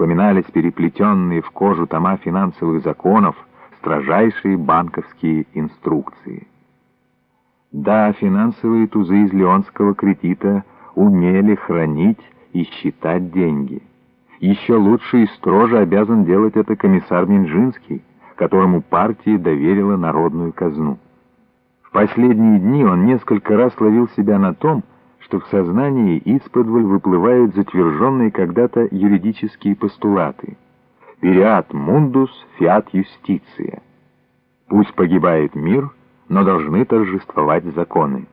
вспоминались переплетенные в кожу тома финансовых законов, строжайшие банковские инструкции. Да, финансовые тузы из леонского кредита умели хранить и считать деньги. Еще лучше и строже обязан делать это комиссар Минжинский, которому партия доверила народную казну. В последние дни он несколько раз ловил себя на том, что в сознании исподволь выплывают затверженные когда-то юридические постулаты. «Вириат мундус, фиат юстиция». Пусть погибает мир, но должны торжествовать законы.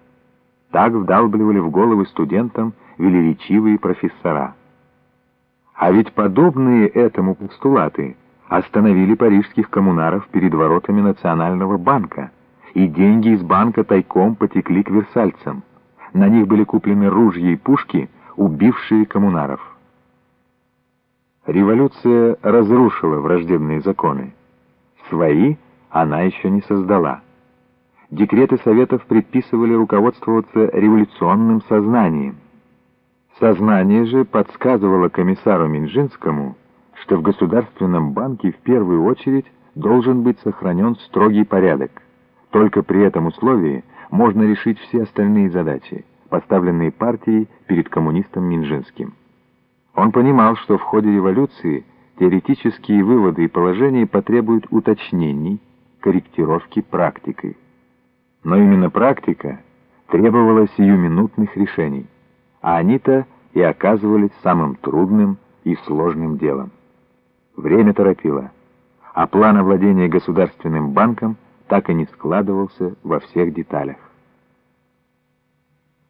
Так вдалбливали в головы студентам велеречивые профессора. А ведь подобные этому постулаты остановили парижских коммунаров перед воротами Национального банка, и деньги из банка тайком потекли к версальцам. На них были куплены ружья и пушки, убившие коммунаров. Революция разрушила враждебные законы. Свои она еще не создала. Декреты Советов предписывали руководствоваться революционным сознанием. Сознание же подсказывало комиссару Минжинскому, что в Государственном банке в первую очередь должен быть сохранен строгий порядок. Только при этом условии можно решить все остальные задачи, поставленные партией перед коммунистом Минжинским. Он понимал, что в ходе революции теоретические выводы и положения потребуют уточнений, корректировки практикой. Но именно практика требовала сиюминутных решений а они-то и оказывались самым трудным и сложным делом. Время торопило, а план овладения государственным банком так и не складывался во всех деталях.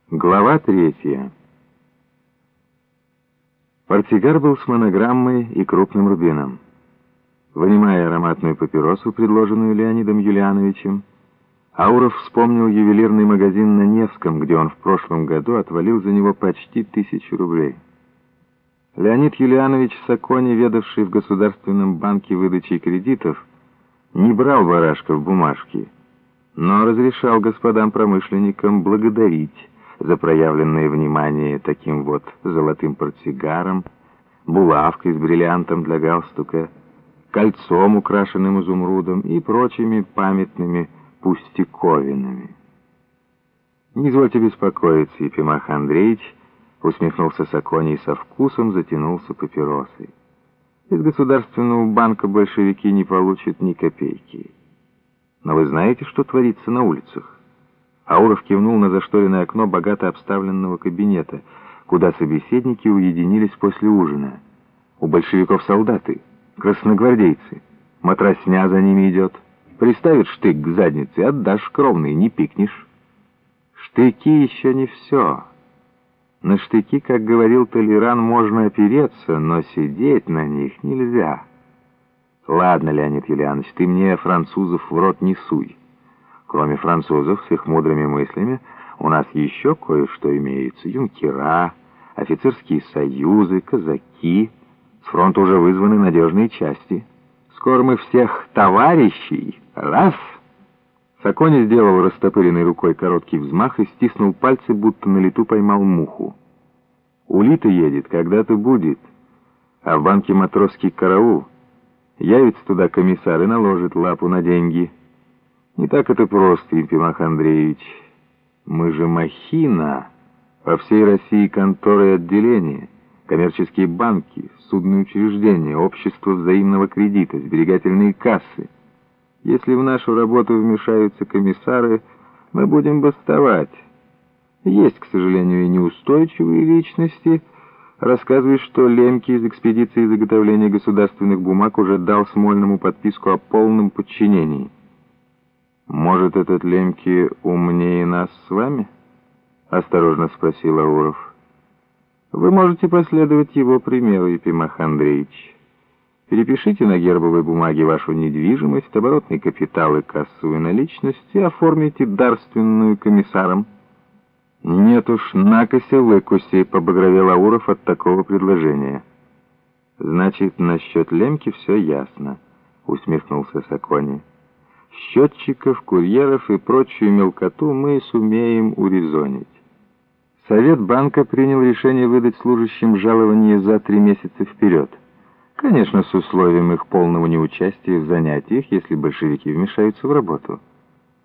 Глава третья. Портсигар был с монограммой и крупным рубином. Вынимая ароматную папиросу, предложенную Леонидом Юлиановичем, Ауров вспомнил ювелирный магазин на Невском, где он в прошлом году отвалил за него почти тысячу рублей. Леонид Юлианович Сакони, ведавший в Государственном банке выдачей кредитов, не брал барашков бумажки, но разрешал господам промышленникам благодарить за проявленное внимание таким вот золотым портсигаром, булавкой с бриллиантом для галстука, кольцом, украшенным изумрудом и прочими памятными пустяковинами. «Не извольте беспокоиться, Епимах Андреевич», — усмехнулся Саконий со вкусом затянулся папиросой. «Из государственного банка большевики не получат ни копейки. Но вы знаете, что творится на улицах?» Ауров кивнул на зашторенное окно богато обставленного кабинета, куда собеседники уединились после ужина. «У большевиков солдаты, красногвардейцы, матросня за ними идет». Приставит штык к заднице, отдашь кровный, не пикнешь. Штыки еще не все. На штыки, как говорил Толеран, можно опереться, но сидеть на них нельзя. Ладно, Леонид Юлианович, ты мне французов в рот не суй. Кроме французов с их мудрыми мыслями, у нас еще кое-что имеется. Юнкера, офицерские союзы, казаки. С фронта уже вызваны надежные части. Скоро мы всех товарищей Раз!» Сакони сделал растопыренной рукой короткий взмах и стиснул пальцы, будто на лету поймал муху. «Улита едет, когда-то будет, а в банке матросский караул. Явится туда комиссар и наложит лапу на деньги. Не так это просто, Епимах Андреевич. Мы же махина, по всей России конторы и отделения» коммерческие банки, судные учреждения, общества взаимного кредита, сберегательные кассы. Если в нашу работу вмешаются комиссары, мы будем бастовать. Есть, к сожалению, и неустойчивые личности. Рассказывают, что Лемки из экспедиции заготовления государственных бумаг уже дал Смольному подписку о полном подчинении. «Может, этот Лемки умнее нас с вами?» — осторожно спросил Ауров. «Вы можете последовать его примеру, Епимах Андреевич». Перепишите на гербовой бумаге вашу недвижимость, оборотный капитал и кассовую наличность и оформите дарственную комиссарам. Нет уж, накося выкуси, побагровел Ауров от такого предложения. Значит, насчет Лемки все ясно, усмехнулся Сакони. Счетчиков, курьеров и прочую мелкоту мы сумеем урезонить. Совет банка принял решение выдать служащим жалование за три месяца вперед. Конечно, с условием их полного неучастия в занятиях, если большевики вмешаются в работу.